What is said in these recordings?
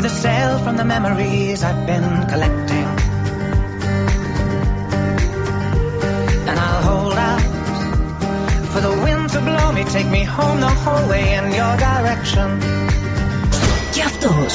with a sail from the memories I've been collecting. And I'll hold out for the wind to blow me, take me home the whole way in your direction. Και αυτός.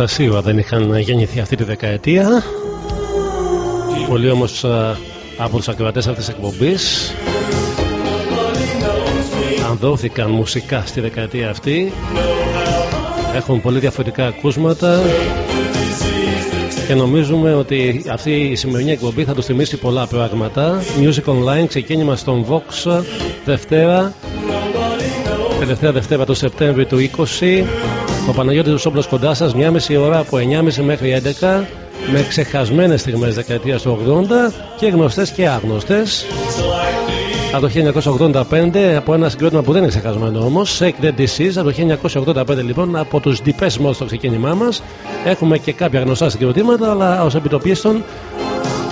Πολλοί από εσά σίγουρα δεν είχαν γεννηθεί αυτή τη δεκαετία. Πολλοί όμως από τους ακροατές αυτής της εκπομπής ανδόθηκαν μουσικά στη δεκαετία αυτή. Έχουν πολύ διαφορετικά ακούσματα και νομίζουμε ότι αυτή η σημερινή εκπομπή θα τους θυμίσει πολλά πράγματα. Music Online, ξεκίνημα στον Vox Δευτέρα, τελευταία Δευτέρα του Σεπτέμβρη του 20. Ο Παναγιώτης Ρουσόπουλος κοντά σας, μια μισή ώρα από 9.30 μέχρι 11 με ξεχασμένες στιγμές δεκαετίας του 80 και γνωστές και άγνωστες. Από το 1985 από ένα συγκρότημα που δεν είναι ξεχασμένο όμως Shake the Disease από το 1985 λοιπόν από τους Deepest Mode στο ξεκίνημά μας έχουμε και κάποια γνωστά συγκροτήματα αλλά ως επιτοπίστων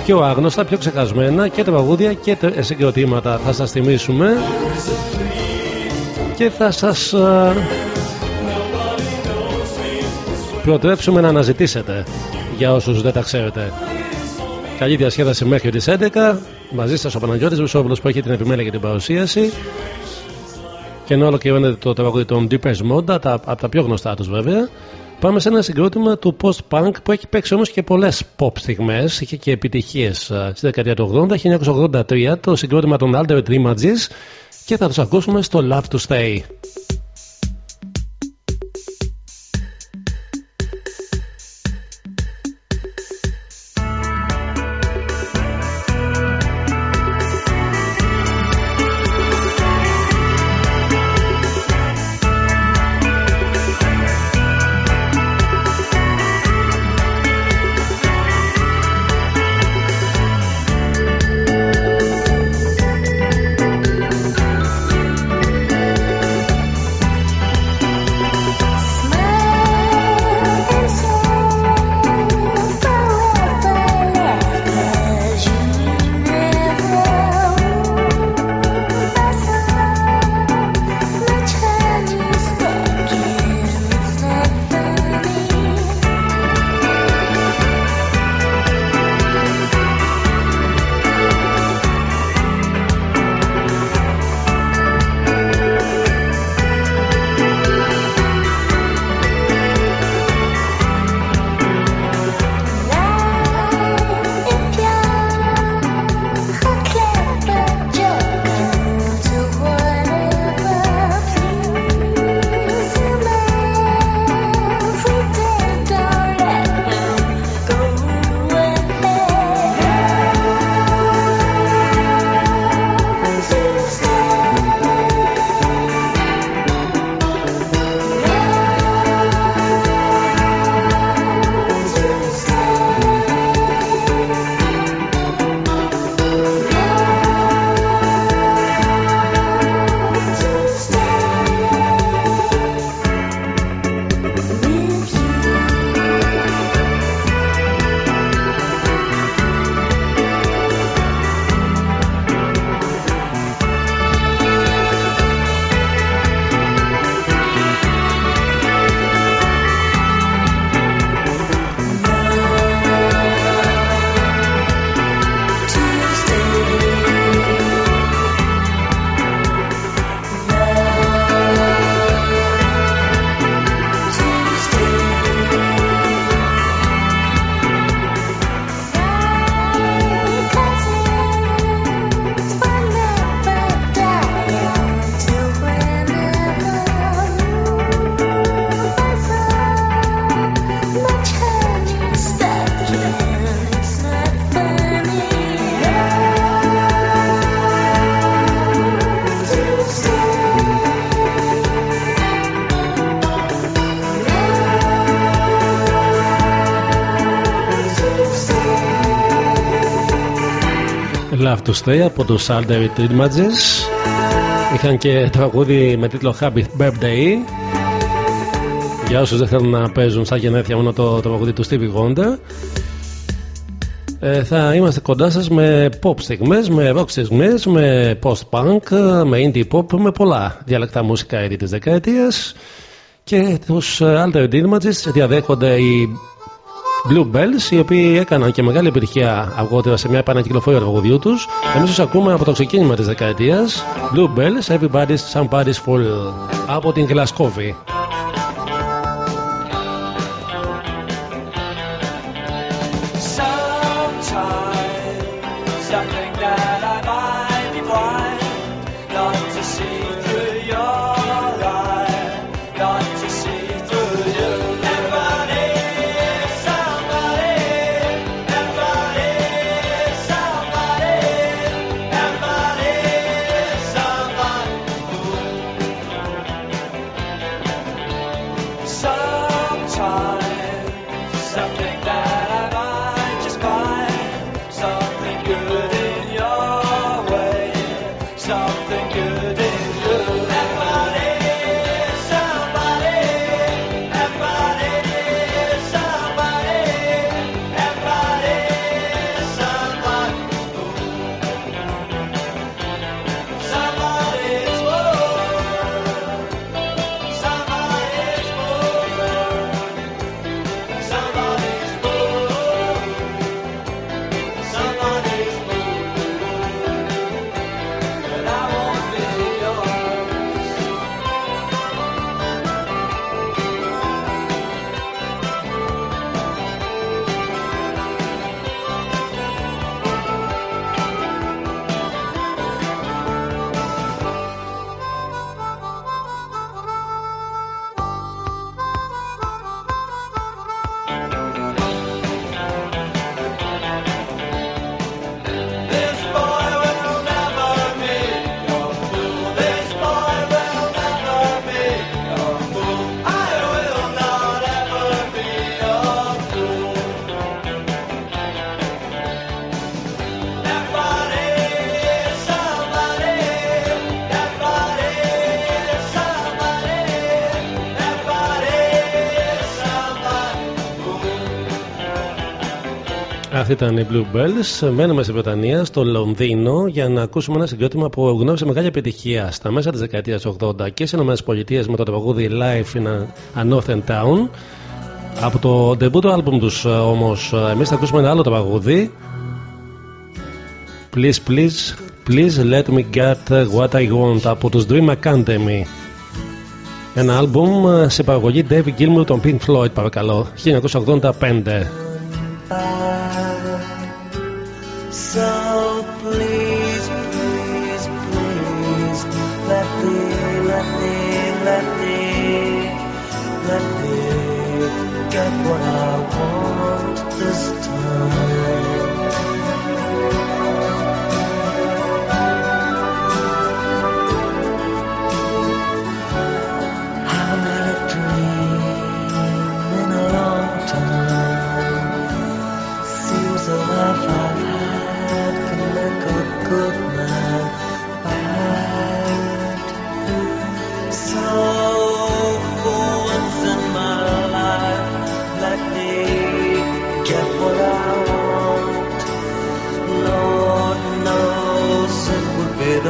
πιο άγνωστα, πιο ξεχασμένα και τραγούδια και συγκροτήματα θα σας θυμίσουμε και θα σας προτρέψουμε να αναζητήσετε για όσους δεν τα ξέρετε. Καλή διασκέδαση μέχρι τις 11. Μαζί σας ο Παναγιώτης Βουσόπουλος που έχει την επιμέλεια για την παρουσίαση. Και ενώ ολοκληρώνεται το τραγούδι των Deepest Mode, από τα πιο γνωστά τους βέβαια, πάμε σε ένα συγκρότημα του post-punk που έχει παίξει όμως και πολλές pop στιγμές, είχε και επιτυχίες ε, στη δεκαετία του 80, 1983, το συγκρότημα των Altered Images και θα τους ακούσουμε στο Love to Stay. Love to Stay από τους Alder Images. Είχαν και τραγούδι με τίτλο Happy Birthday. Για όσους δεν θέλουν να παίζουν σαν γενέθλια μόνο το τραγούδι του Stevie Wonder ε, θα είμαστε κοντά σας με pop στιγμές, με rock στιγμές, με post-punk, με indie pop, με πολλά διαλεκτά μουσικά ήδη της δεκαετίας. Και τους Altered Images διαδέχονται οι Blue Bells, οι οποίοι έκαναν και μεγάλη επιτυχία αργότερα σε μια επανακυκλοφορία του τραγουδιού τους. Εμείς τους ακούμε από το ξεκίνημα της δεκαετίας. Blue Bells, Everybody's Somebody's Full από την Γλασκόβη. Ήταν η Blue Bells. Μένουμε στη Βρετανία, στο Λονδίνο, για να ακούσουμε ένα συγκρότημα που γνώρισε μεγάλη επιτυχία στα μέσα της δεκαετίας 80 και στις ΗΠΑ με το τραγούδι Life in a Northern Town. Από το debut του album τους όμως εμείς θα ακούσουμε ένα άλλο τραγούδι Please, please, please let me get what I want από τους Dream Academy ένα άλμπουμ σε παραγωγή David Gilmour των Pink Floyd παρακαλώ 1985 So please, please, please, let me, let me, let me, let me get what I want this time.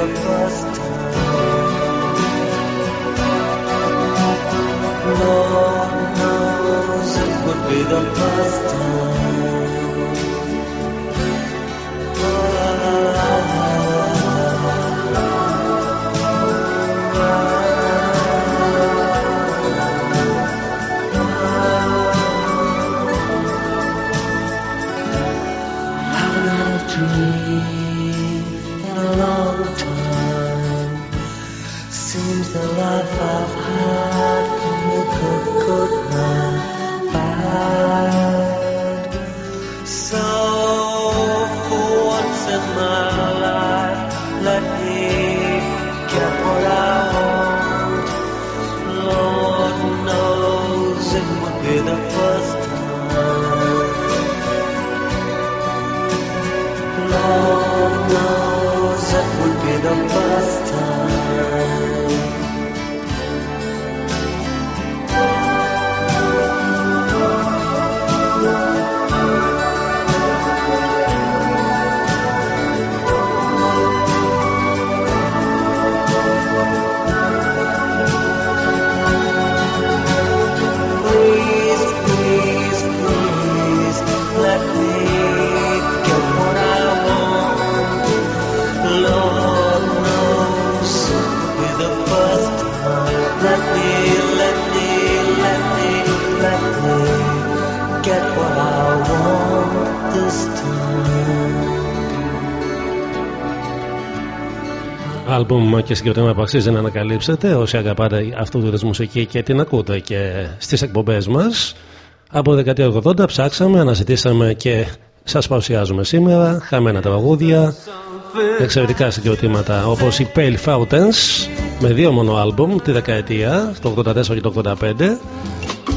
The first time. Lord knows it would be the first Haven't Άλμπουμ και συγκεκριμένα που αξίζει να ανακαλύψετε όσοι αγαπάτε αυτού του είδους μουσική και την ακούτε και στις εκπομπές μας από δεκαετία 80 ψάξαμε, αναζητήσαμε και σας παρουσιάζουμε σήμερα χαμένα τραγούδια εξαιρετικά συγκροτήματα όπως οι Pale Fountains με δύο μόνο άλμπουμ τη δεκαετία το 84 και το 85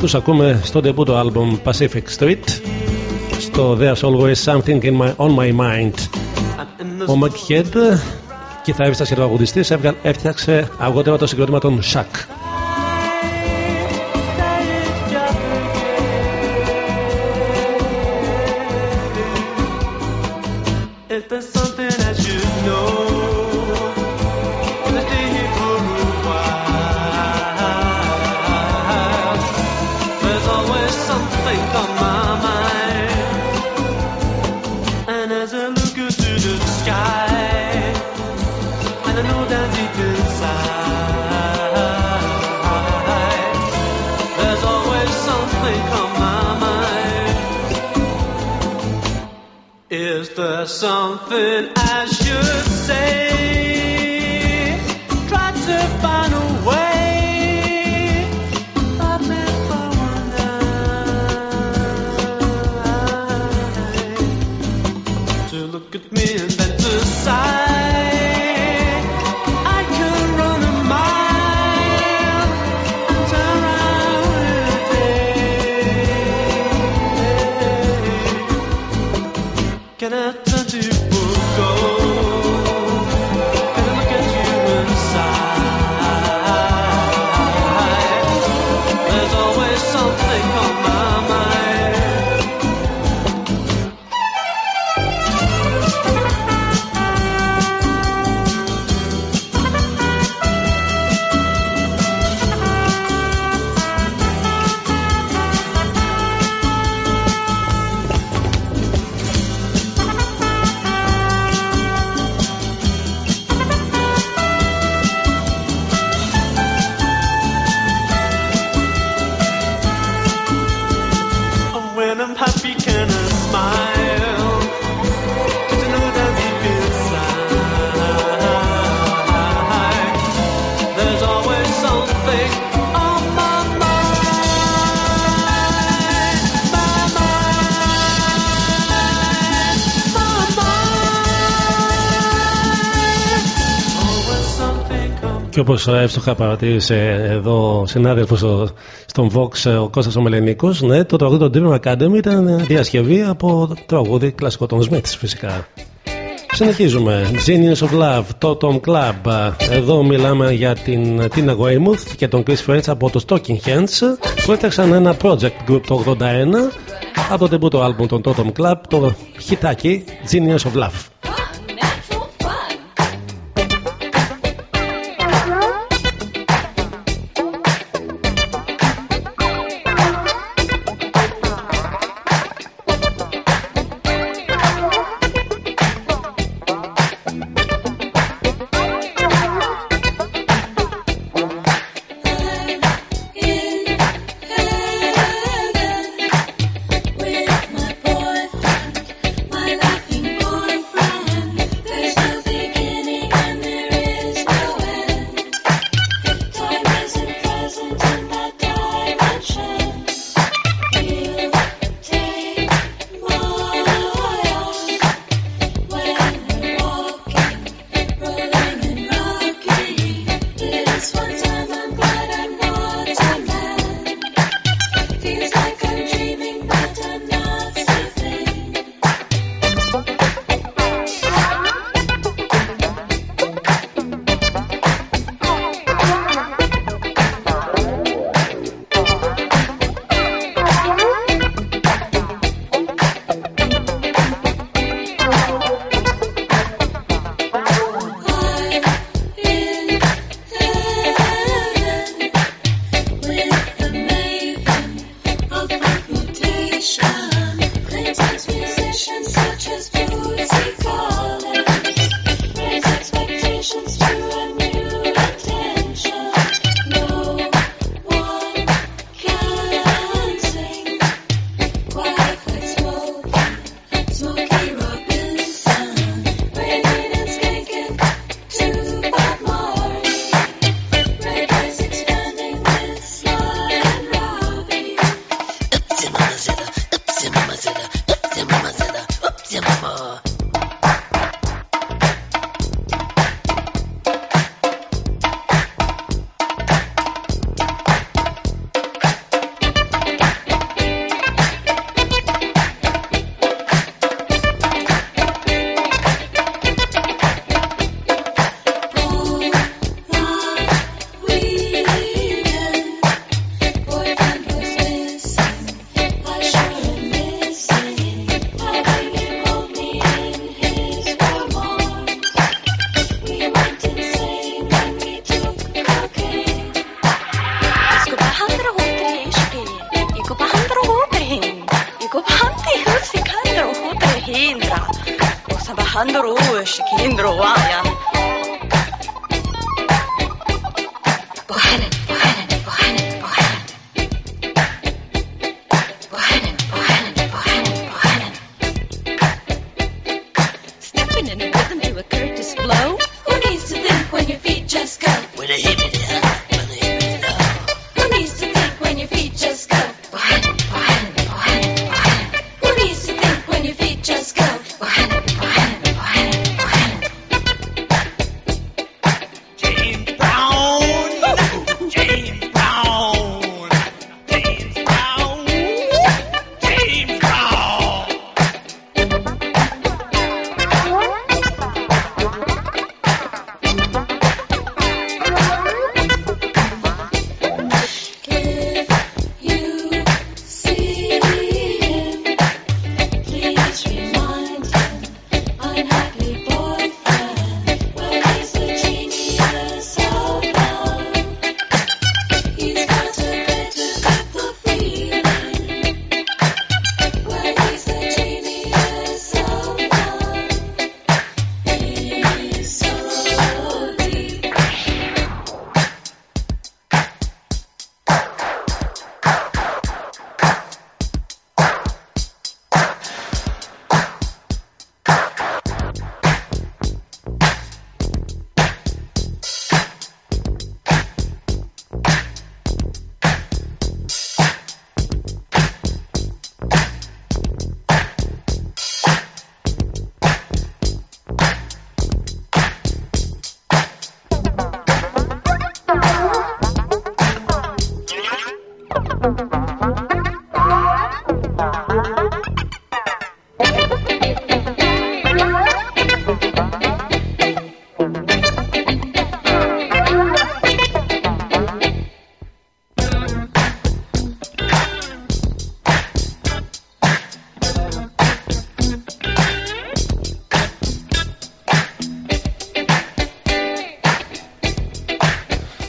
τους ακούμε στο debut το άλμπουμ Pacific Street στο There's Always Something in my, on My Mind. Ο Mike Head κιθαρίστας και τραγουδιστής έβγα- έφτιαξε αργότερα το συγκρότημα των Shack something Και όπως εύστοχα παρατήρησε εδώ ο συνάδελφος στον Vox, ο Κώστας ο Μελενίκος, ναι, το τραγούδι των Dream Academy ήταν διασκευή από τραγούδι κλασικό των Smiths φυσικά. Συνεχίζουμε. Genius of Love, το Tom Club. Εδώ μιλάμε για την Tina Weymouth και τον Chris French από το Stocking Hands που έφτιαξαν ένα project group το 81 από το debut album των Totem Club, το χιτάκι Genius of Love.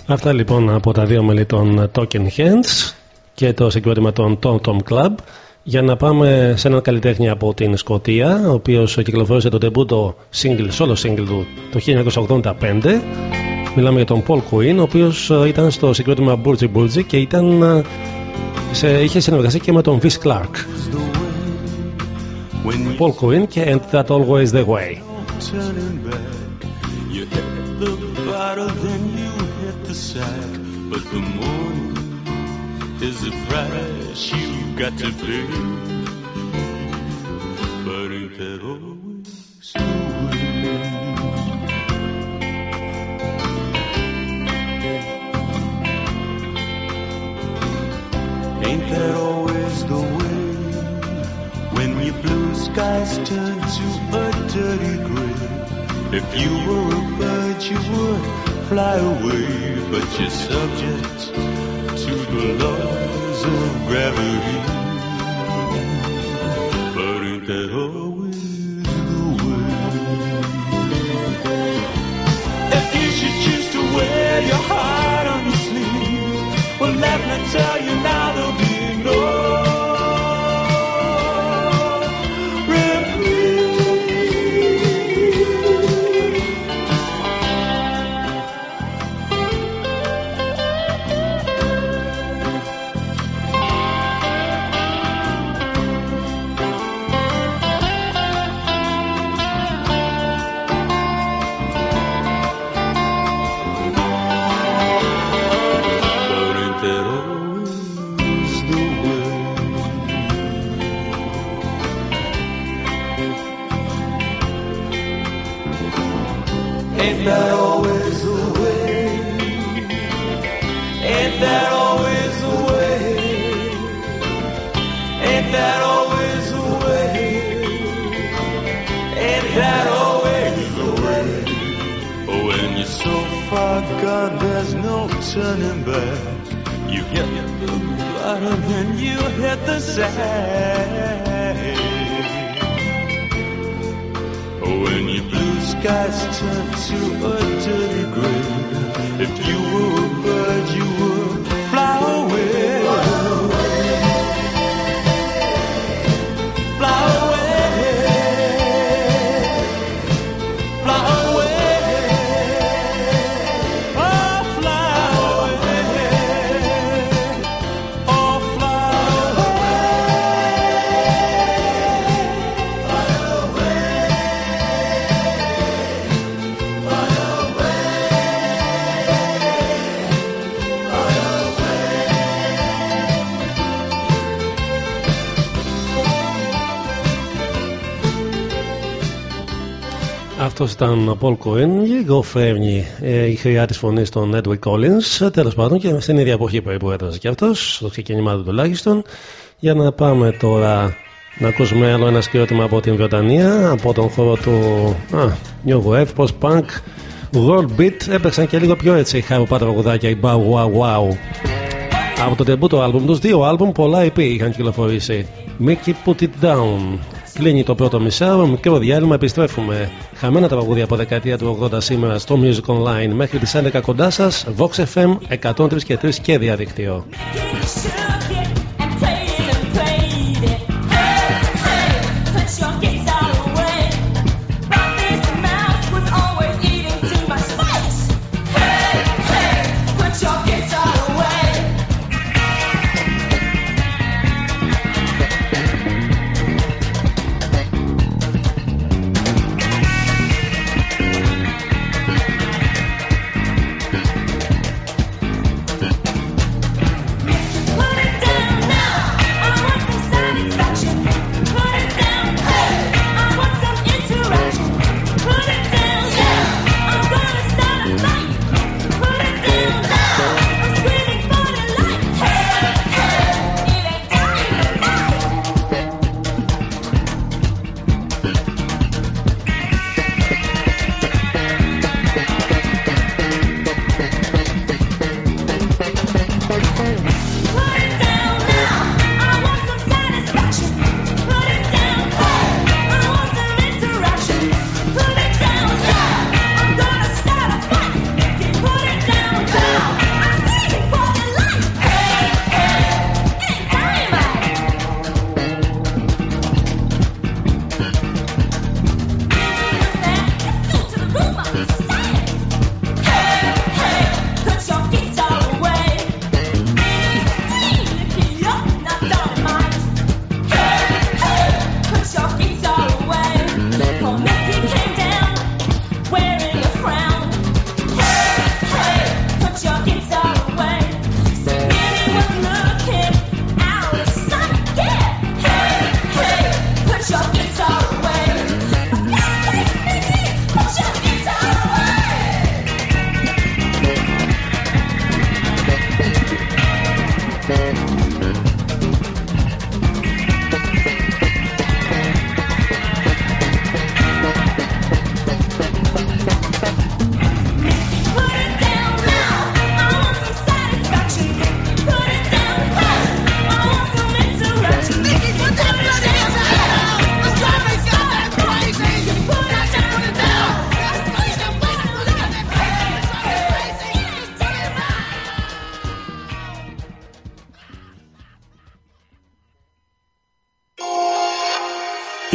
Αυτά λοιπόν από τα δύο μέλη των Talking Hands και το συγκρότημα των Tom Tom Club. Για να πάμε σε έναν καλλιτέχνη από την Σκωτία, ο οποίος κυκλοφόρησε το debut single, solo single του το 1985. Μιλάμε για τον Paul Quinn, ο οποίος ήταν στο συγκρότημα Burgy Burgy και ήταν, ε, σε, είχε συνεργασία και με τον Vince Clark. When you Paul Quinn και And That Always the Way. Sack. But the morning is the price you've got to pay. But ain't that always the way? Ain't that always the way? When your blue skies turn to a dirty gray. If you were a bird, you would fly away, but you're subject to the laws of gravity. But ain't that always the way? If you should choose to wear your heart on your sleeve, well, let me tell you turning back. You hit the bottom and you hit the sand. When your blue skies turn to a dirty gray. If you were Αυτός ήταν ο Paul Cohen. Λίγο φεύγει ε, η χρειά τη φωνή των Edward Collins. Τέλος πάντων και στην ίδια εποχή περίπου έδρασε και αυτός, στο ξεκίνημά του τουλάχιστον. Για να πάμε τώρα να ακούσουμε άλλο ένα σκηνότημα από την Βρετανία, από τον χώρο του α, New Wave, post-punk, World Beat. Έπαιξαν και λίγο πιο έτσι χαροπά τραγουδάκια, η Bow Wow Wow. Από το debut το άλμπουμ τους, δύο άλμπουμ, πολλά EP είχαν κυκλοφορήσει. Mickey Put It Down. Κλείνει το πρώτο μισάωρο, μικρό διάλειμμα, επιστρέφουμε. Χαμένα τα παγούδια από δεκαετία του 80 σήμερα στο Music Online μέχρι τις 11 κοντά σας, Vox FM 103 και 3 και διαδικτύο.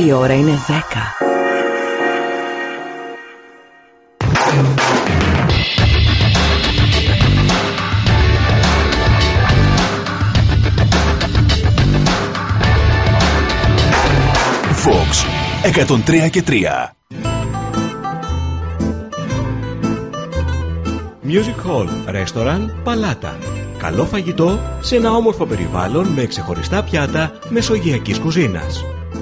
Η ώρα είναι 10. Fox 103 και 3. Music Hall, Restaurant, Παλάτα. Καλό φαγητό σε ένα όμορφο περιβάλλον με ξεχωριστά πιάτα μεσογειακής κουζίνας.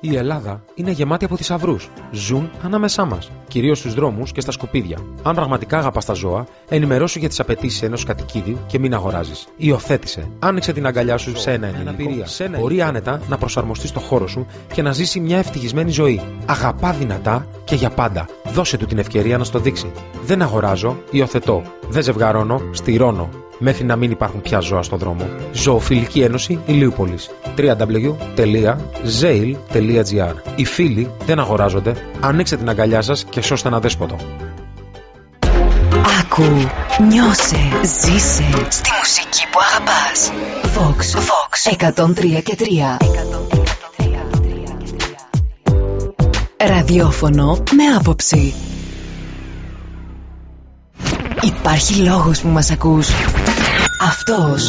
Η Ελλάδα είναι γεμάτη από θησαυρούς. Ζουν ανάμεσά μας, κυρίως στους δρόμους και στα σκουπίδια. Αν πραγματικά αγαπάς τα ζώα, ενημερώσου για τις απαιτήσεις ενός κατοικίδιου και μην αγοράζεις. Υιοθέτησε. Άνοιξε την αγκαλιά σου σε ένα ενηλίκο. Μπορεί άνετα να προσαρμοστείς στο χώρο σου και να ζήσει μια ευτυχισμένη ζωή. Αγαπά δυνατά και για πάντα. Δώσε του την ευκαιρία να στο δείξει. Δεν αγοράζω, υιοθετώ. Δεν ζευγαρώνω, στηρώνω. Μέχρι να μην υπάρχουν πια ζώα στο δρόμο. Ζωοφιλική Ένωση Ηλίουπολης. www.zail.gr Οι φίλοι δεν αγοράζονται. Ανοίξτε την αγκαλιά σας και σώστε ένα δέσποτο. Άκου, νιώσε, ζήσε στη μουσική που αγαπάς. Vox, Vox 103 και 3. Ραδιόφωνο με άποψη. Υπάρχει λόγος που μας ακούς. Αυτός.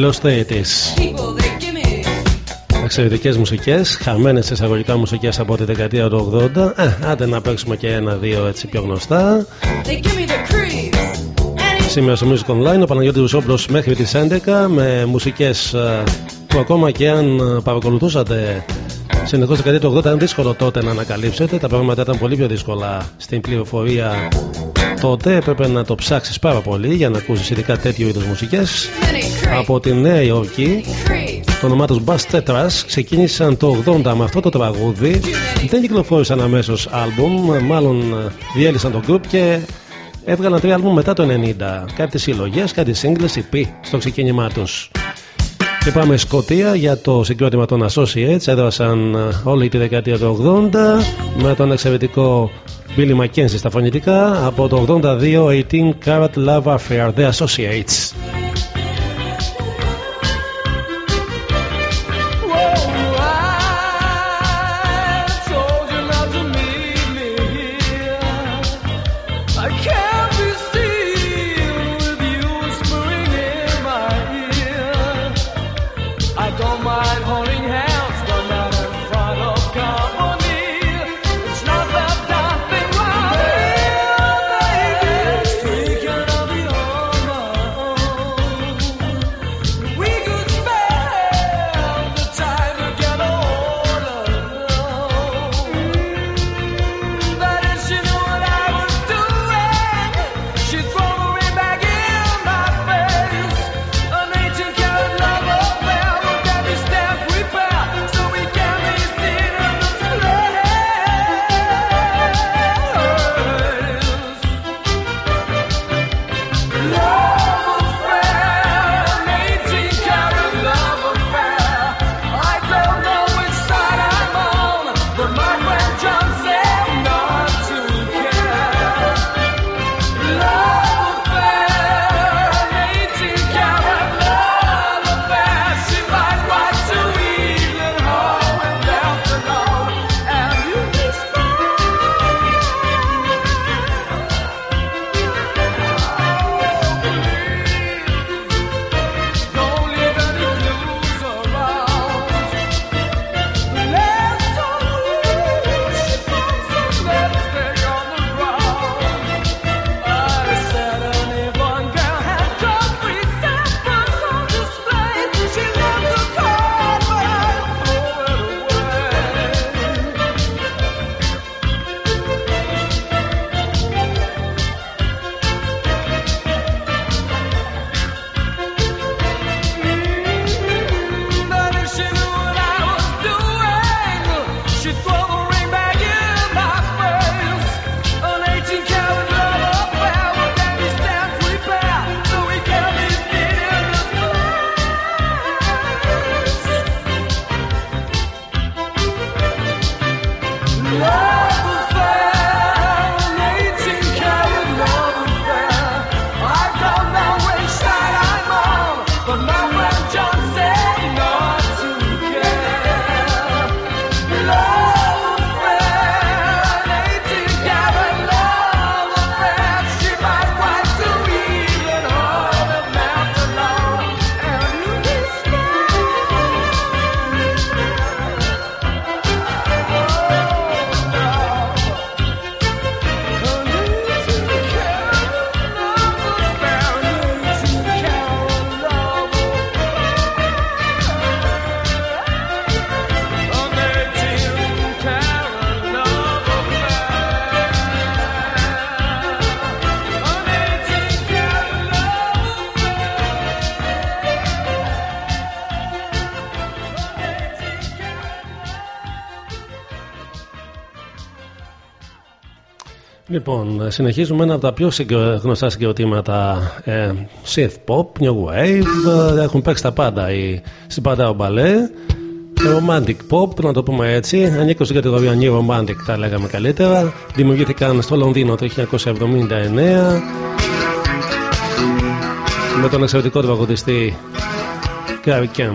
Lost 80s. People, they give me Εξαιρετικές μουσικές, χαμένες εισαγωγικά μουσικές από τη δεκαετία του 80. Ε, άντε να παίξουμε και ένα-δύο έτσι πιο γνωστά. they give me the creeps. And it's Σήμερα στο Music Online ο Παναγιώτης Βουσόπουλος μέχρι τις 11 με μουσικές ε, που ακόμα και αν ε, παρακολουθούσατε συνεχώς τη δεκαετία του 80 ήταν δύσκολο τότε να ανακαλύψετε. Τα πράγματα ήταν πολύ πιο δύσκολα στην πληροφορία τότε. Έπρεπε να το ψάξεις πάρα πολύ για να ακούσεις ειδικά τέτοιου είδους μουσικές. Many creeps. Από τη Νέα Υόρκη Creeps. το όνομά τους Bass Tetras ξεκίνησαν το 80 με αυτό το τραγούδι δεν κυκλοφόρησαν αμέσως άλμπουμ μάλλον ε, διέλυσαν το group και έβγαλαν τρία άλμπουμ μετά το 90 κάτι συλλογές, κάτι singles, EP στο ξεκίνημά τους και πάμε Σκοτία για το συγκρότημα των Associates έδρασαν ε, όλη τη δεκαετία του 80 με τον εξαιρετικό Billy McKenzie στα φωνητικά από το 82 18 Carat Love Affair The Associates Λοιπόν, συνεχίζουμε ένα από τα πιο συγκρο- γνωστά συγκροτήματα ε, synth pop, new wave. ε, Έχουν παίξει τα πάντα οι Συμπαντάο Μπαλέ. Romantic pop, να το πούμε έτσι. Ανήκουν στην κατηγορία new romantic, τα λέγαμε καλύτερα. Δημιουργήθηκαν στο Λονδίνο το 1979 με τον εξαιρετικό τραγουδιστή Gary Kemp.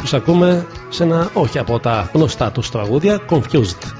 Τους ακούμε σε ένα όχι από τα γνωστά τους τραγούδια, Confused.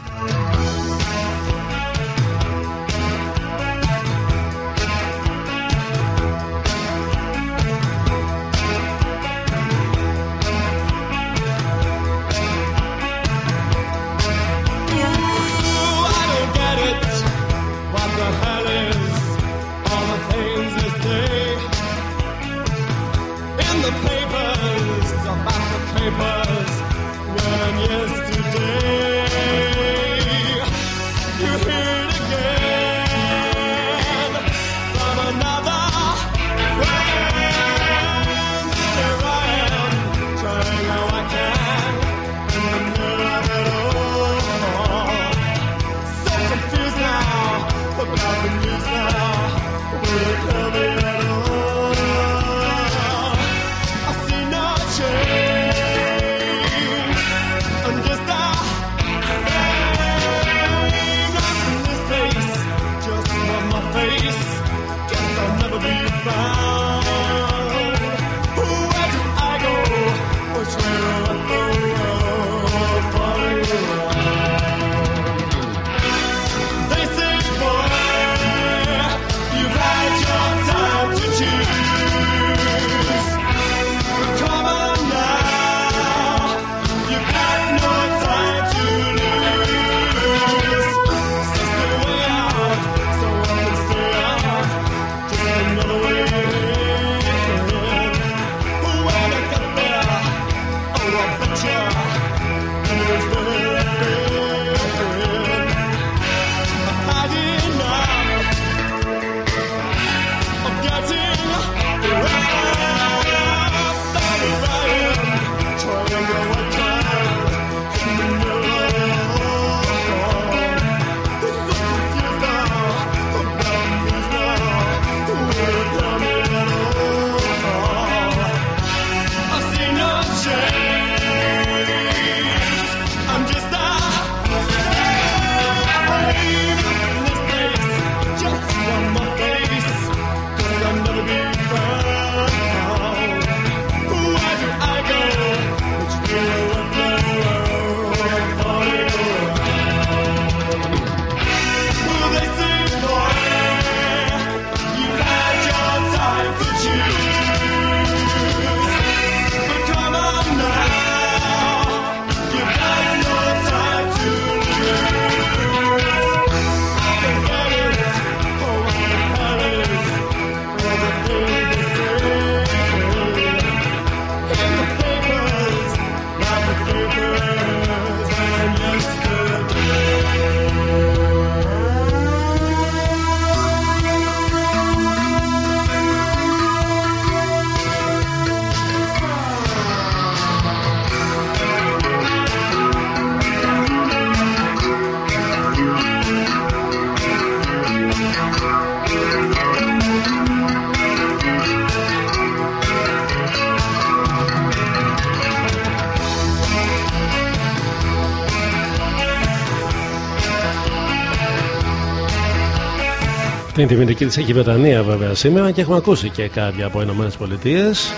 Την τιμητική της έχει η Βρετανία βέβαια σήμερα και έχουμε ακούσει και κάποια από Ηνωμένες Πολιτείες.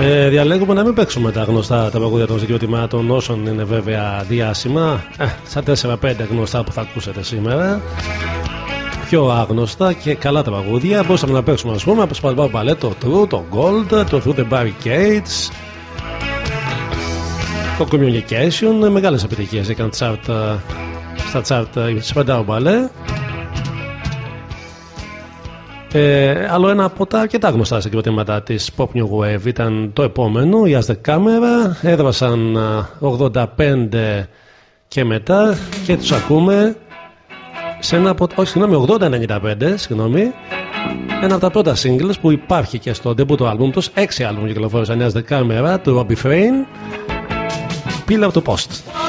Ε, διαλέγουμε να μην παίξουμε τα γνωστά τα παγούδια των συγκροτημάτων όσων είναι βέβαια διάσημα. Ε, σαν 4-5 γνωστά που θα ακούσετε σήμερα. Πιο άγνωστα και καλά τα παγούδια. Μπορούσαμε να παίξουμε, ας πούμε, από Σπαλμπά Μπαλέ το True, το Gold, το Through the Barricades, το Communication. Μεγάλες επιτυχίες έκαναν chart, ε, στα chart η Σπαλμπά Μπαλέ. Ε, άλλο ένα από τα αρκετά γνωστά συγκροτήματα της Pop New Wave ήταν το επόμενο, η As the Camera. Έδρασαν α, 85 και μετά και τους ακούμε σε ένα από, όχι συγγνώμη, 80-95, συγγνώμη, ένα από τα πρώτα singles που υπάρχει και στο debut του άλμπουμ τους, έξι άλμπουμ κυκλοφόρησαν η As the Camera του Robbie Frame, Pillar to Post.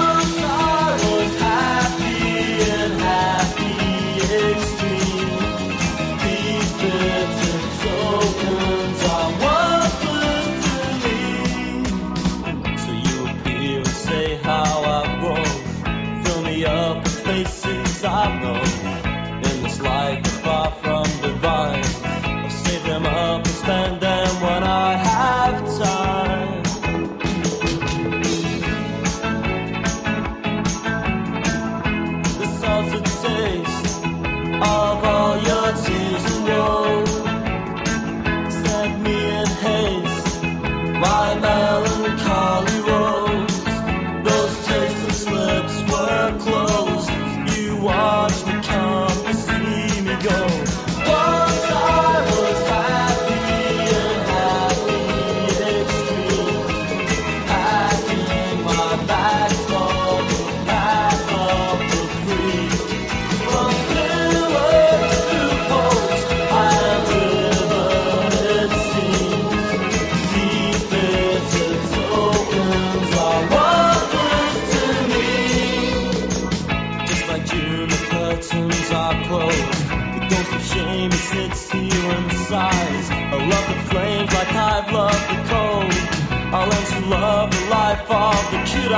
The cute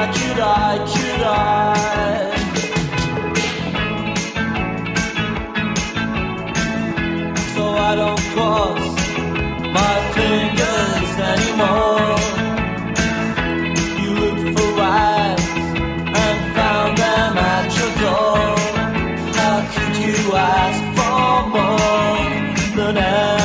eye. So I don't cross my fingers anymore. You looked for rides and found them at your door. How could you ask for more than everything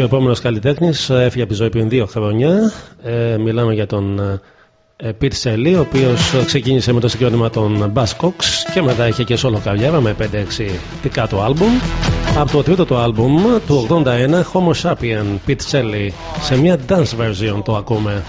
Και ο επόμενος καλλιτέχνης έφυγε από τη ζωή πριν δύο χρόνια. Ε, μιλάμε για τον ε, Pete Shelley, ο οποίος ξεκίνησε με το συγκρότημα των Buzzcocks και μετά είχε και solo καριέρα με 5-6 δικά του άλμπουμ. Από το τρίτο του άλμπουμ του 81, Homo Sapien, Pete Shelley, σε μια dance version το ακούμε.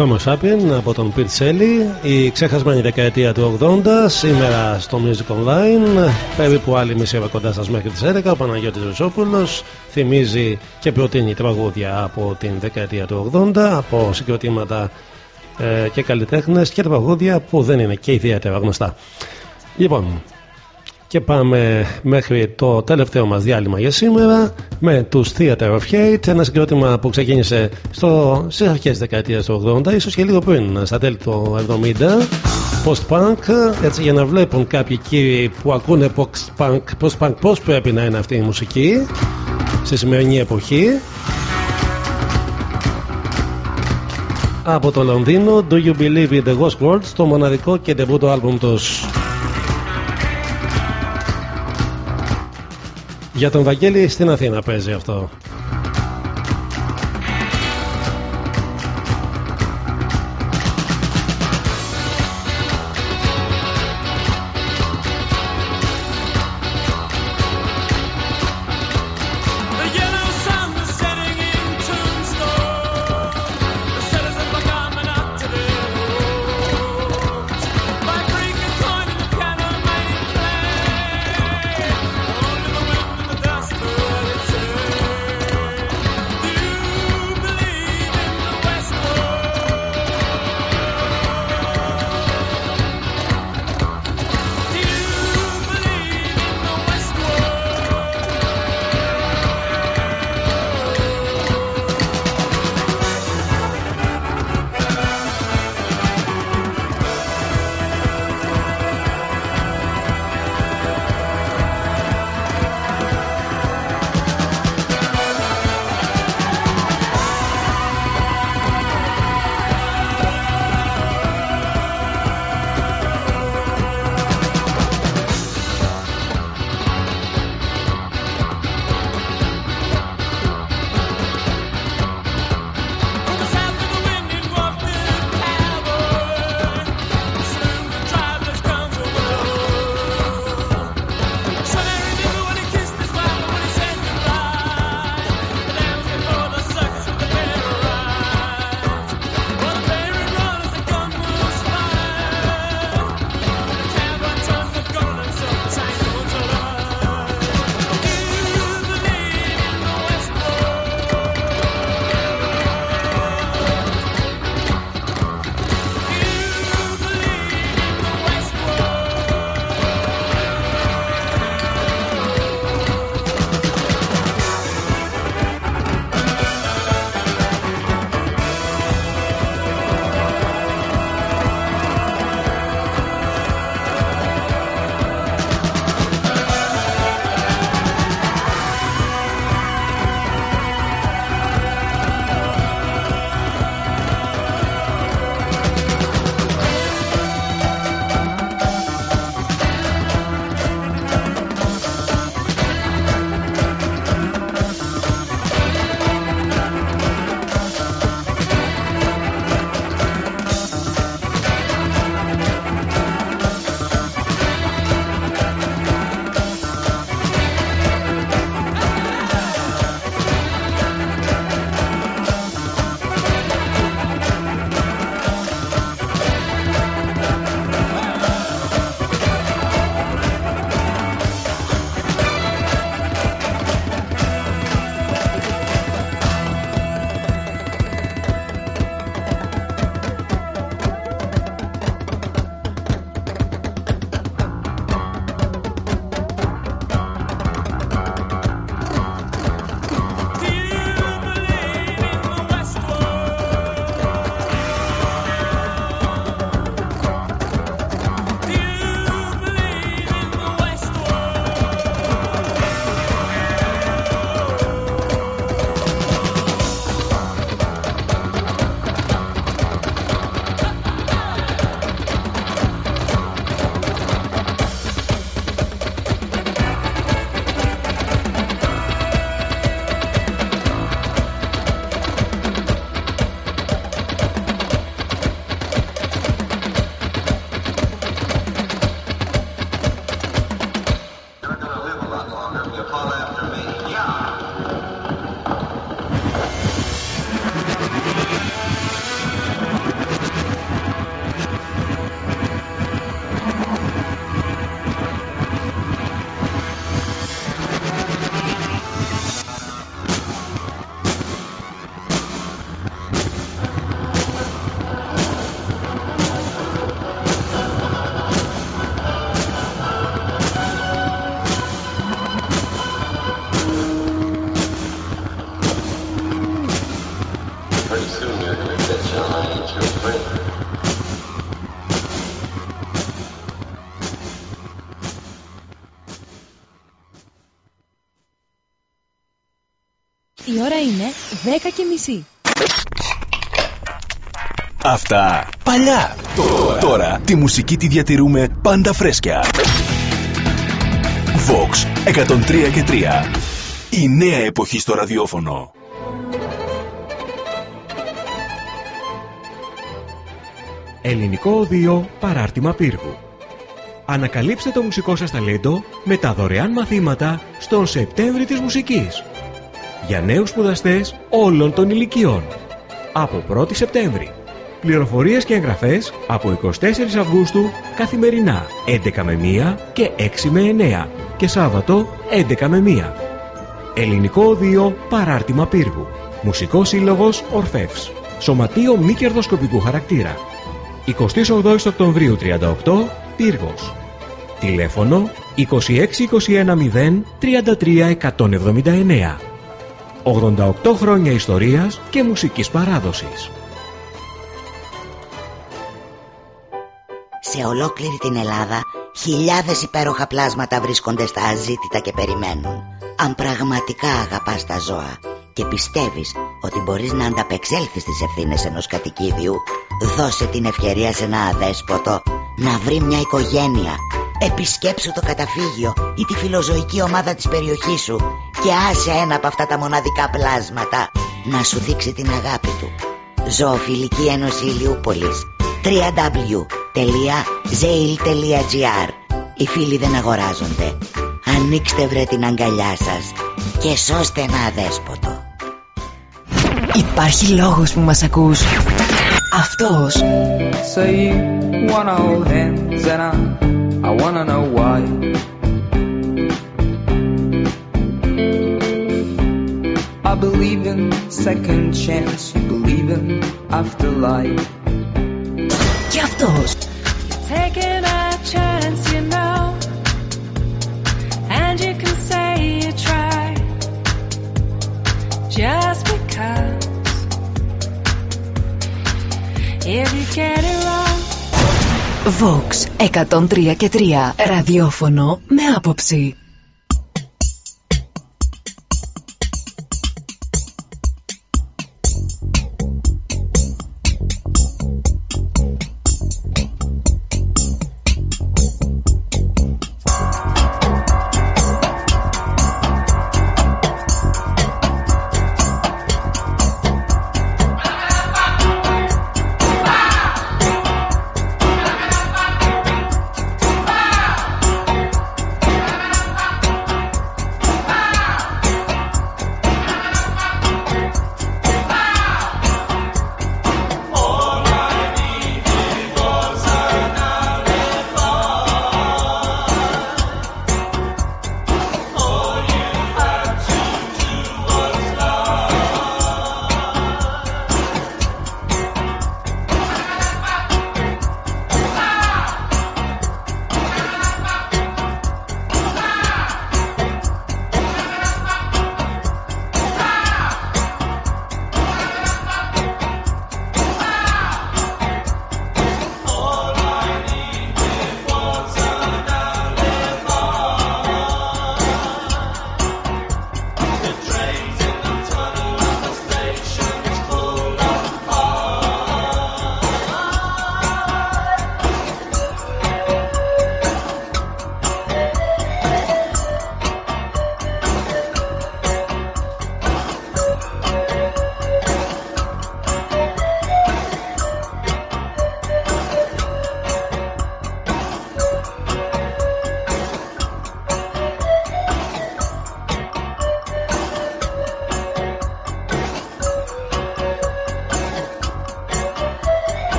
Homo Sapien από τον Pete Shelley η ξεχασμένη δεκαετία του 80 σήμερα στο Music Online. Περίπου άλλη μισή ώρα κοντά σας μέχρι τις 11 ο Παναγιώτης Ρουσόπουλος θυμίζει και προτείνει τραγούδια από την δεκαετία του 80 από συγκροτήματα ε, και καλλιτέχνες και τραγούδια που δεν είναι και ιδιαίτερα γνωστά. Λοιπόν και πάμε μέχρι το τελευταίο μας διάλειμμα για σήμερα με τους Theater of Hate ένα συγκρότημα που ξεκίνησε στο, στις αρχές της δεκαετίας του 80 ίσως και λίγο πριν στα τέλη του 70 post-punk έτσι για να βλέπουν κάποιοι κύριοι που ακούνε post-punk, post-punk πώς πρέπει να είναι αυτή η μουσική στη σημερινή εποχή. Από το Λονδίνο Do You Believe in the Ghost World το μοναδικό και τεμπούτο άλμπουμ τους Για τον Βαγγέλη στην Αθήνα παίζει αυτό. 10 και μισή. Αυτά παλιά. Τώρα. Τώρα τη μουσική τη διατηρούμε πάντα φρέσκια. Vox 103 και 3. Η νέα εποχή στο ραδιόφωνο. Ελληνικό Οδείο Παράρτημα Πύργου. Ανακαλύψτε το μουσικό σας ταλέντο με τα δωρεάν μαθήματα στον Σεπτέμβρη της Μουσικής. Για νέους σπουδαστές όλων των ηλικιών. Από 1η Σεπτέμβρη. Πληροφορίες και εγγραφές από 24 Αυγούστου καθημερινά 11 με 1 και 6 με 9 και Σάββατο 11 με 1. Ελληνικό Οδείο Παράρτημα Πύργου. Μουσικός Σύλλογος Ορφεύς. Σωματείο μη κερδοσκοπικού χαρακτήρα. 28 Οκτωβρίου 38 Πύργος. Τηλέφωνο 26210 33 179. 88 χρόνια ιστορίας και μουσικής παράδοσης. Σε ολόκληρη την Ελλάδα χιλιάδες υπέροχα πλάσματα βρίσκονται στα αζήτητα και περιμένουν. Αν πραγματικά αγαπάς τα ζώα και πιστεύεις ότι μπορείς να ανταπεξέλθεις στις ευθύνες ενός κατοικίδιου, δώσε την ευκαιρία σε ένα αδέσποτο να βρει μια οικογένεια. Επισκέψου το καταφύγιο ή τη φιλοζωική ομάδα της περιοχής σου και άσε ένα από αυτά τα μοναδικά πλάσματα να σου δείξει την αγάπη του. Ζωοφιλική Ένωση Ηλιούπολης www.zail.gr Οι φίλοι δεν αγοράζονται. Ανοίξτε βρε την αγκαλιά σας και σώστε ένα αδέσποτο. Υπάρχει λόγος που μας ακούς. Αυτός. Say you wanna hold hands and I, I wanna know why. I believe in second chance, you believe in afterlife. Και αυτός. Taking a chance, you know, and you can say you tried just because. If you get it wrong, Vox 103 και 3. Ραδιόφωνο με άποψη.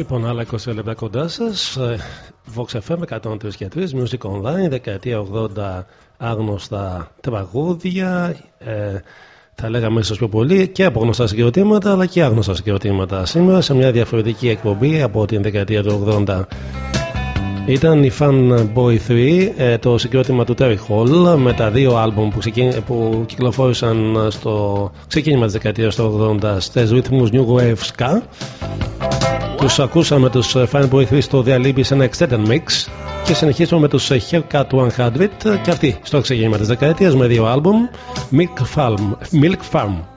Λοιπόν, άλλα 20 λεπτά κοντά σας. Vox FM 103 και 3, Music Online, δεκαετία 80 άγνωστα τραγούδια. Ε, θα λέγαμε ίσως πιο πολύ και από γνωστά συγκροτήματα αλλά και άγνωστα συγκροτήματα. Σήμερα σε μια διαφορετική εκπομπή από την δεκαετία του 80. Ήταν η Fan Boy 3, ε, το συγκρότημα του Terry Hall με τα δύο άλμπουμ που, ξεκι... που κυκλοφόρησαν στο ξεκίνημα της δεκαετίας του 80 στις ρυθμούς New Wave Ska. Τους ακούσαμε τους Fan Boy 3 στο διαλύμπη σε ένα extended mix και συνεχίσουμε με τους Haircut 100 και αυτή στο ξεκίνημα της δεκαετίας με δύο άλμπουμ Milk Farm. Milk Farm.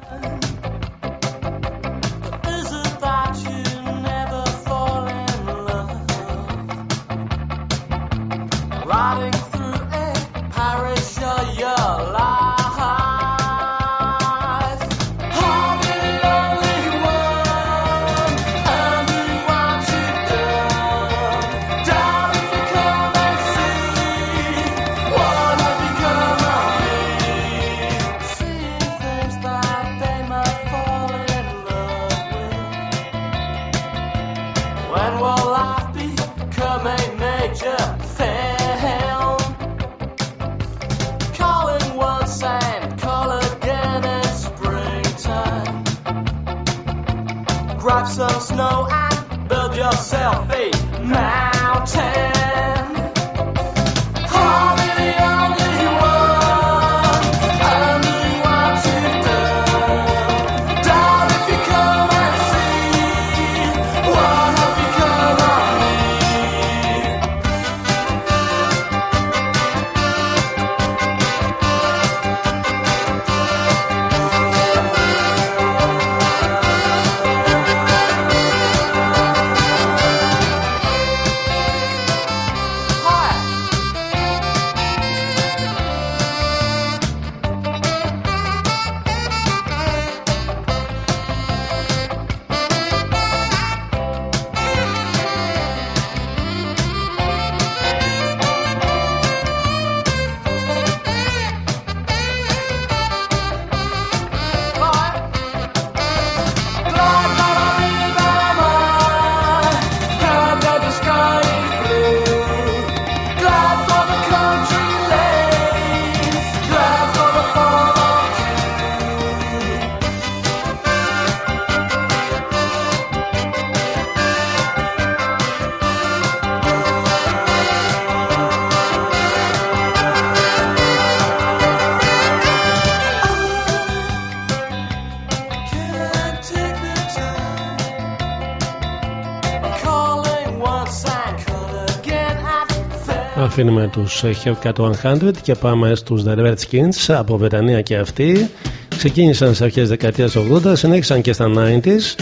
Αφήνουμε τους Haircut 100 και πάμε στους The Redskins από Βρετανία και αυτοί. Ξεκίνησαν στις αρχές δεκαετίας 80, συνέχισαν και στα 90s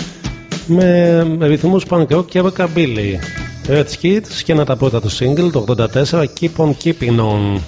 με ρυθμούς punk rock και rockabilly. Redskins και ένα τα πρώτα τους single το 84 Keep on Keeping On.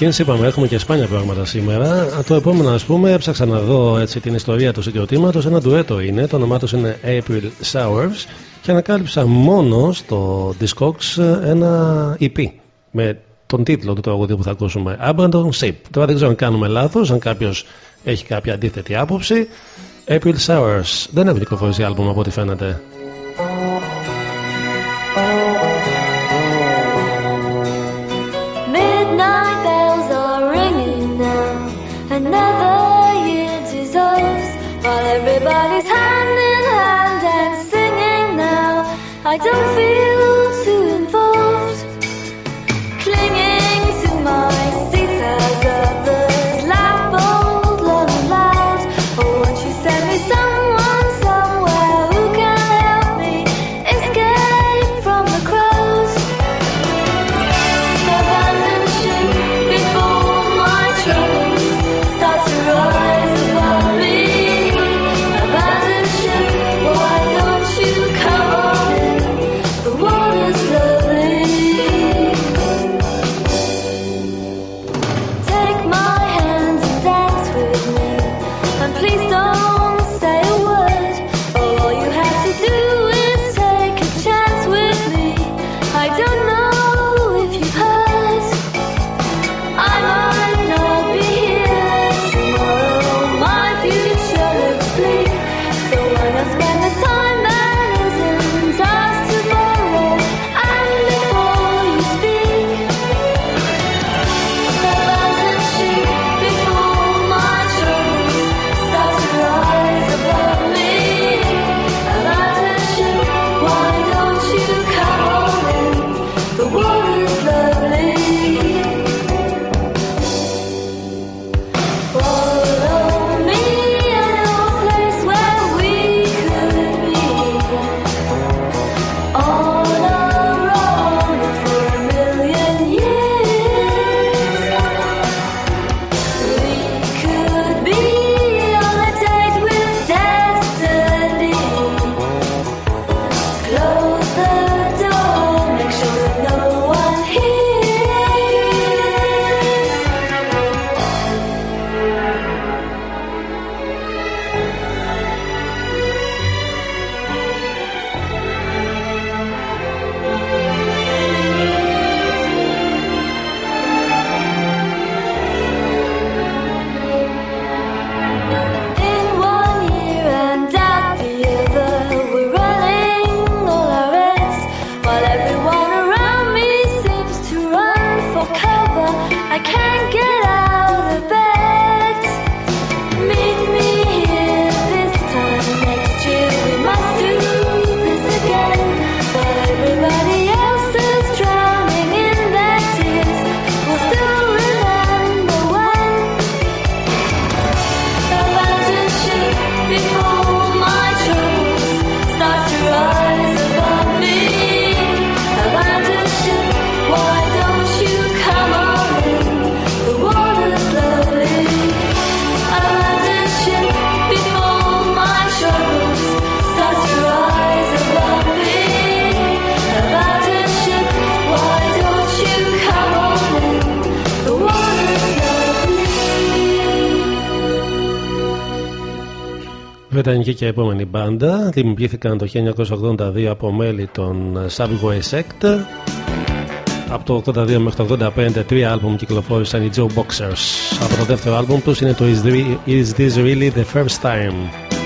Hopkins. Είπαμε, έχουμε και σπάνια πράγματα σήμερα. Το επόμενο, ας πούμε, έψαξα να δω έτσι, την ιστορία του συγκροτήματος. Ένα ντουέτο είναι, το όνομά τους είναι April Sours και ανακάλυψα μόνο στο Discogs ένα EP με τον τίτλο του τραγουδίου που θα ακούσουμε Abandon Ship. Τώρα δεν ξέρω αν κάνουμε λάθος, αν κάποιος έχει κάποια αντίθετη άποψη. April Sours δεν έχουν κυκλοφορήσει άλμπουμ από ό,τι φαίνεται. Oh. another βρετανική και επόμενη μπάντα. Δημιουργήθηκαν το 1982 από μέλη των Subway Sect. Από το 82 μέχρι το 85 τρία άλμπουμ κυκλοφόρησαν οι Joe Boxers. Από το δεύτερο άλμπουμ τους είναι το Is This Really The First Time.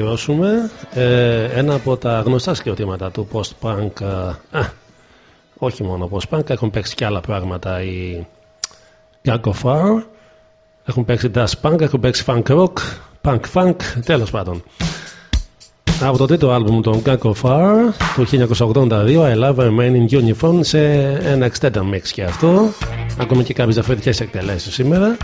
Ολοκληρώσουμε. Ε, ένα από τα γνωστά σκηρωτήματα του post-punk. ε, Α, όχι μόνο post-punk, έχουν παίξει και άλλα πράγματα οι Gang of Far. Έχουν παίξει dash punk, έχουν παίξει funk rock, punk funk, τέλος πάντων. Από το τρίτο άλμπουμ των Gang of Far του 1982, I Love a Man in Uniform, σε ένα extended mix και αυτό. Ακούμε και κάποιες διαφορετικές εκτελέσεις σήμερα.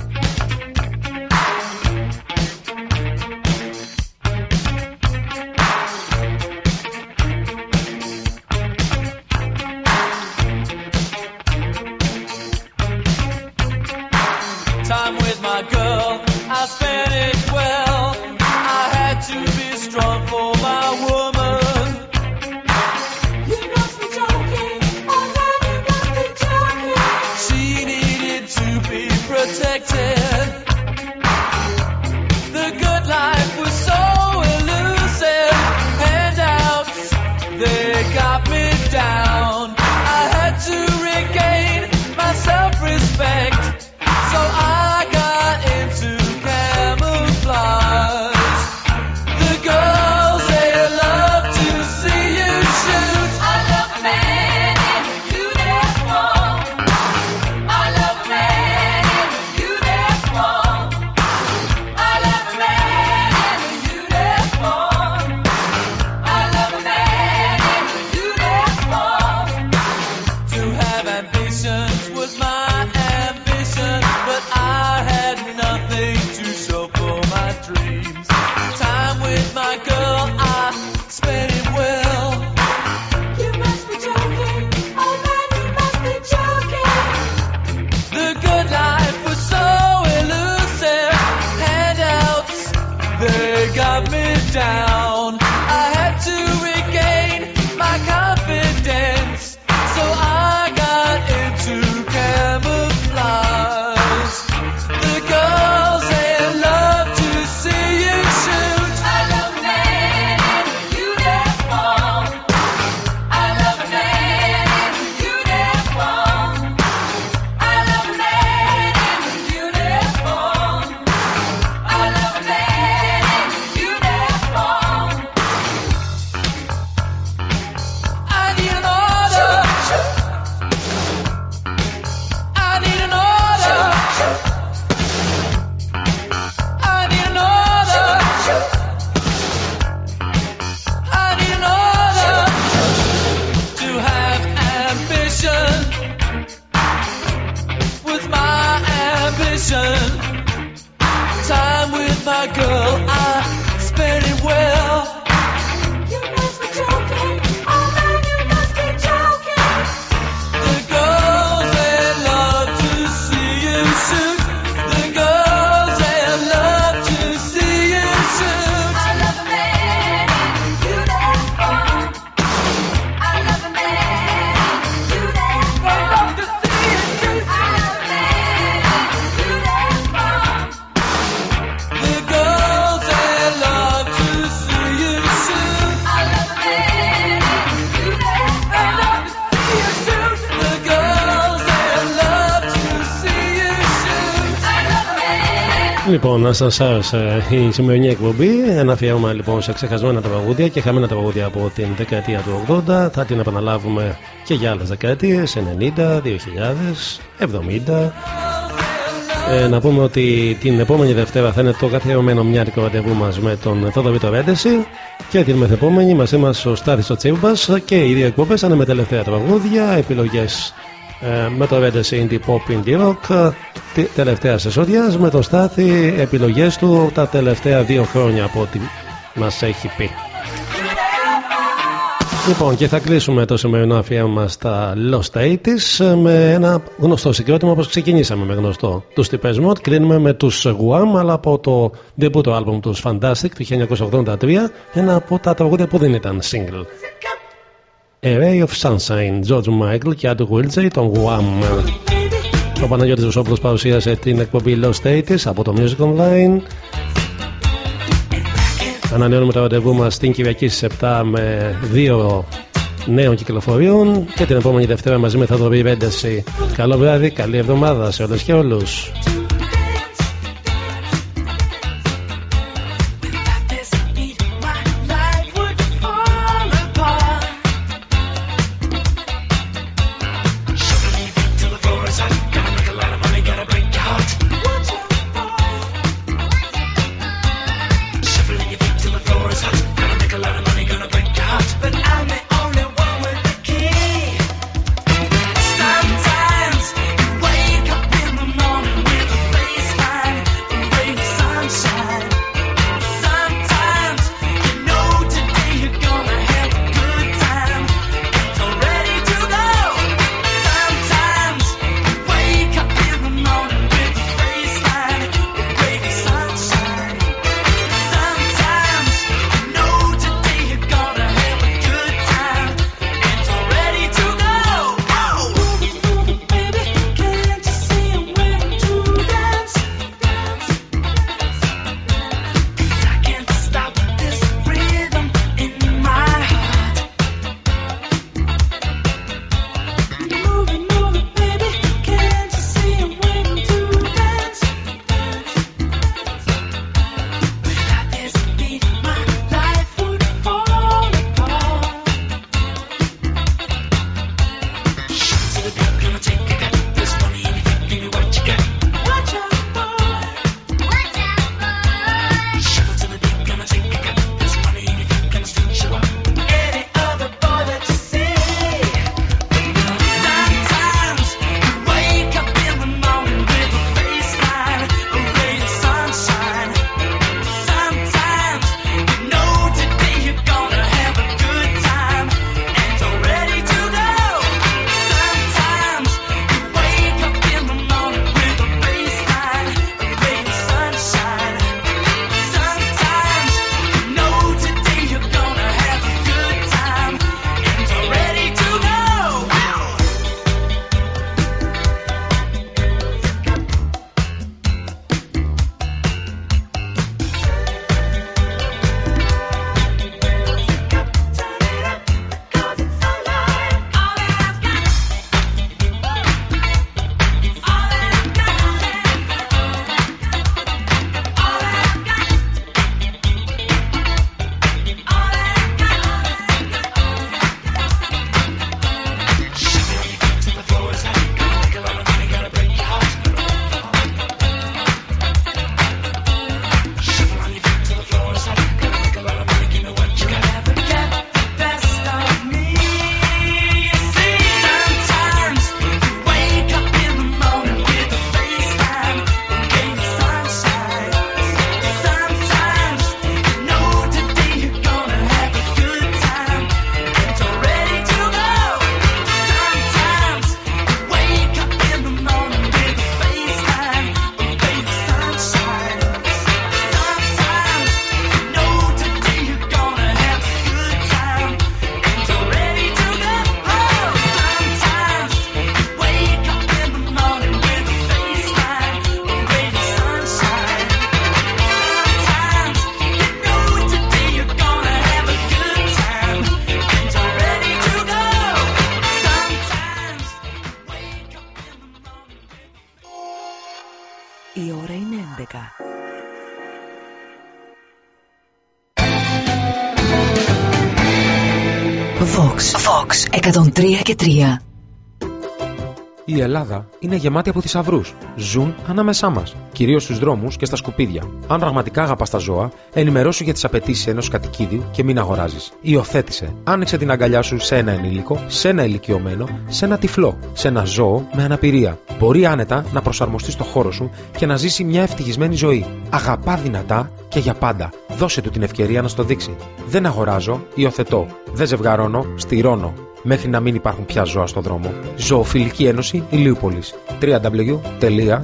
Να σας άρεσε η σημερινή εκπομπή. Ένα αφιέρωμα λοιπόν σε ξεχασμένα τραγούδια και χαμένα τραγούδια από την δεκαετία του 80. Θα την επαναλάβουμε και για άλλες δεκαετίες, 90, 2000, 70. Ε, να πούμε ότι την επόμενη Δευτέρα θα είναι το καθιερωμένο μιάτικο ραντεβού μας με τον Θόδωρη Ρέντεση και την μεθεπόμενη μαζί μας ο Στάθης ο Τσίμπας και οι δύο εκπομπές θα είναι με τελευταία τραγούδια, επιλογές ε, με το Ρέντεση Indie Pop Indie Rock τη- τελευταία εσόδια με τον Στάθη επιλογές του τα τελευταία δύο χρόνια από ό,τι μας έχει πει. Λοιπόν, και θα κλείσουμε το σημερινό αφιέρωμα στα Lost 80s με ένα γνωστό συγκρότημα όπως ξεκινήσαμε με γνωστό. Τους τυπές Mod κλείνουμε με τους Guam αλλά από το debut το album τους Fantastic του 1983 ένα από τα τραγούδια που δεν ήταν single. A Ray of Sunshine, George Michael και Andrew Wiltshire, τον Guam. Ο Παναγιώτης Βουσόπουλος παρουσίασε την εκπομπή Lost 80s από το Music Online. Ανανεώνουμε το ραντεβού μας την Κυριακή στις 7 με δύο νέων κυκλοφορίων και την επόμενη Δευτέρα μαζί με Θοδωρή Ρέντεση. Καλό βράδυ, καλή εβδομάδα σε όλες και όλους. 103 και 3. Η Ελλάδα είναι γεμάτη από θησαυρούς. Ζουν ανάμεσά μας, κυρίως στους δρόμους και στα σκουπίδια. Αν πραγματικά αγαπάς τα ζώα, ενημερώσου για τις απαιτήσεις ενός κατοικίδιου και μην αγοράζεις. Υιοθέτησε. Άνοιξε την αγκαλιά σου σε ένα ενήλικο, σε ένα ηλικιωμένο, σε ένα τυφλό, σε ένα ζώο με αναπηρία. Μπορεί άνετα να προσαρμοστείς στο χώρο σου και να ζήσει μια ευτυχισμένη ζωή. Αγαπά δυνατά και για πάντα. Δώσε του την ευκαιρία να στο δείξει. Δεν αγοράζω, υιοθετώ. Δεν ζευγαρώνω, στηρώνω. Μέχρι να μην υπάρχουν πια ζώα στο δρόμο. Ζωοφιλική Ένωση Ηλίουπολης. www.zail.gr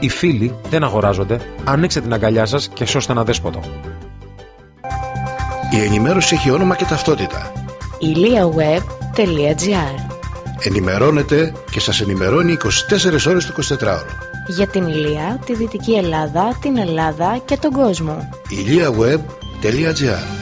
Οι φίλοι δεν αγοράζονται. Ανοίξτε την αγκαλιά σας και σώστε ένα δέσποτο. Η ενημέρωση έχει όνομα και ταυτότητα. iliaweb.gr Ενημερώνετε και σας ενημερώνει 24 ώρες το 24ωρο. Για την Ηλία, τη Δυτική Ελλάδα, την Ελλάδα και τον κόσμο. iliaweb.gr